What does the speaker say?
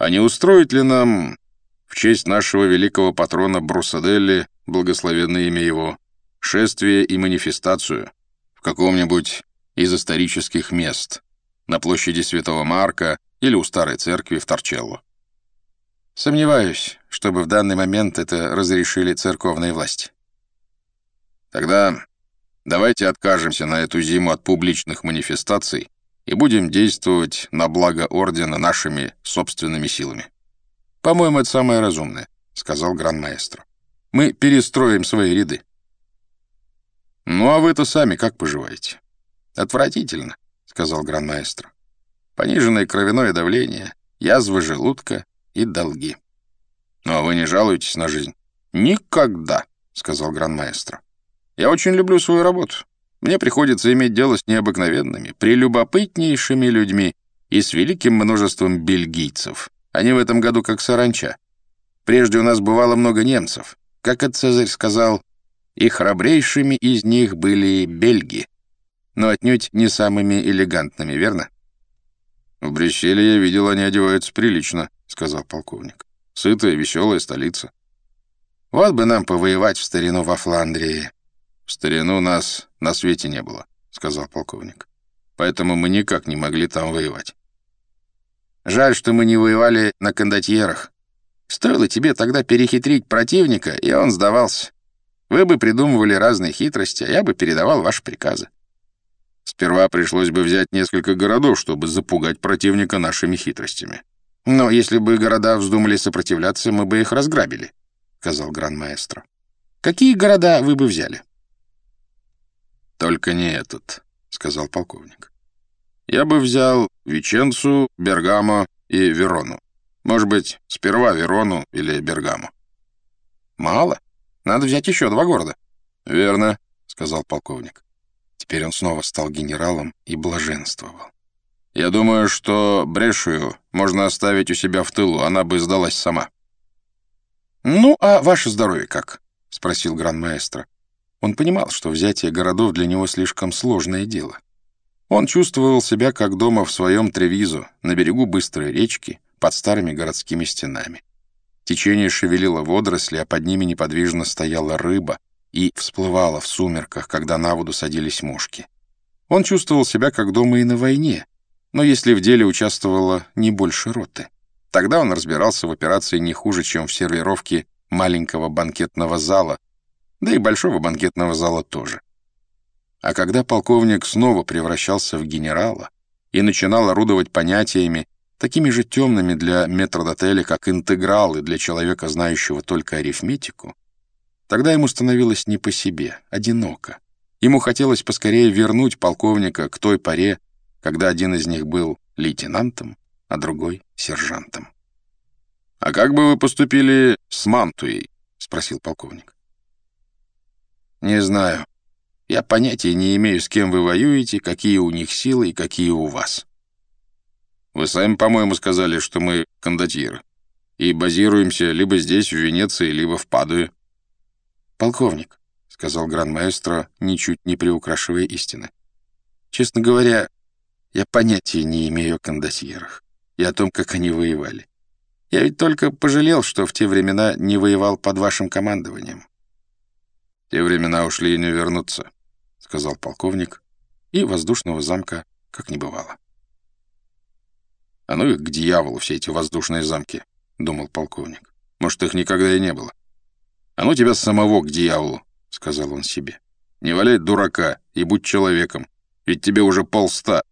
А не устроить ли нам в честь нашего великого патрона Брусаделли, благословенное имя его, шествие и манифестацию в каком-нибудь из исторических мест, на площади Святого Марка или у старой церкви в Торчелло. Сомневаюсь, чтобы в данный момент это разрешили церковные власти. Тогда давайте откажемся на эту зиму от публичных манифестаций и будем действовать на благо Ордена нашими собственными силами. «По-моему, это самое разумное», — сказал гран-маэстро. «Мы перестроим свои ряды». «Ну, а вы-то сами как поживаете?» «Отвратительно», — сказал гран-маэстро. «Пониженное кровяное давление, язва желудка и долги». «Ну, а вы не жалуетесь на жизнь?» «Никогда», — сказал гран-маэстро. «Я очень люблю свою работу. Мне приходится иметь дело с необыкновенными, прелюбопытнейшими людьми и с великим множеством бельгийцев. Они в этом году как саранча. Прежде у нас бывало много немцев. Как это Цезарь сказал, и храбрейшими из них были бельги. Но отнюдь не самыми элегантными, верно? «В Брюсселе я видел, они одеваются прилично», — сказал полковник. «Сытая, веселая столица». «Вот бы нам повоевать в старину во Фландрии». «В старину нас на свете не было», — сказал полковник. «Поэтому мы никак не могли там воевать». Жаль, что мы не воевали на кондотьерах. Стоило тебе тогда перехитрить противника, и он сдавался. Вы бы придумывали разные хитрости, а я бы передавал ваши приказы. Сперва пришлось бы взять несколько городов, чтобы запугать противника нашими хитростями. Но если бы города вздумали сопротивляться, мы бы их разграбили, — сказал гран-маэстро. Какие города вы бы взяли? Только не этот, — сказал полковник. Я бы взял Веченцу, Бергамо и Верону. Может быть, сперва Верону или Бергамо. Мало. Надо взять еще два города. Верно, сказал полковник. Теперь он снова стал генералом и блаженствовал. Я думаю, что Брешую можно оставить у себя в тылу, она бы сдалась сама. «Ну, а ваше здоровье как?» — спросил гран-маэстро. Он понимал, что взятие городов для него слишком сложное дело. Он чувствовал себя как дома в своем Тревизо, на берегу быстрой речки, под старыми городскими стенами. Течение шевелило водоросли, а под ними неподвижно стояла рыба и всплывала в сумерках, когда на воду садились мушки. Он чувствовал себя как дома и на войне, но если в деле участвовало не больше роты. Тогда он разбирался в операции не хуже, чем в сервировке маленького банкетного зала, да и большого банкетного зала тоже. А когда полковник снова превращался в генерала и начинал орудовать понятиями, такими же темными для метродотеля, как интегралы для человека, знающего только арифметику, тогда ему становилось не по себе, одиноко. Ему хотелось поскорее вернуть полковника к той поре, когда один из них был лейтенантом, а другой — сержантом. «А как бы вы поступили с Мантуей?» — спросил полковник. «Не знаю», я понятия не имею, с кем вы воюете, какие у них силы и какие у вас. Вы сами, по-моему, сказали, что мы кондотьеры. И базируемся либо здесь, в Венеции, либо в Падуе. Полковник, — сказал гран-маэстро, ничуть не приукрашивая истины. Честно говоря, я понятия не имею о кондотьерах и о том, как они воевали. Я ведь только пожалел, что в те времена не воевал под вашим командованием. Те времена ушли и не вернутся, сказал полковник, и воздушного замка как не бывало. «А ну их к дьяволу, все эти воздушные замки», — думал полковник. «Может, их никогда и не было». «А ну тебя самого к дьяволу», — сказал он себе. «Не валяй дурака и будь человеком, ведь тебе уже полста,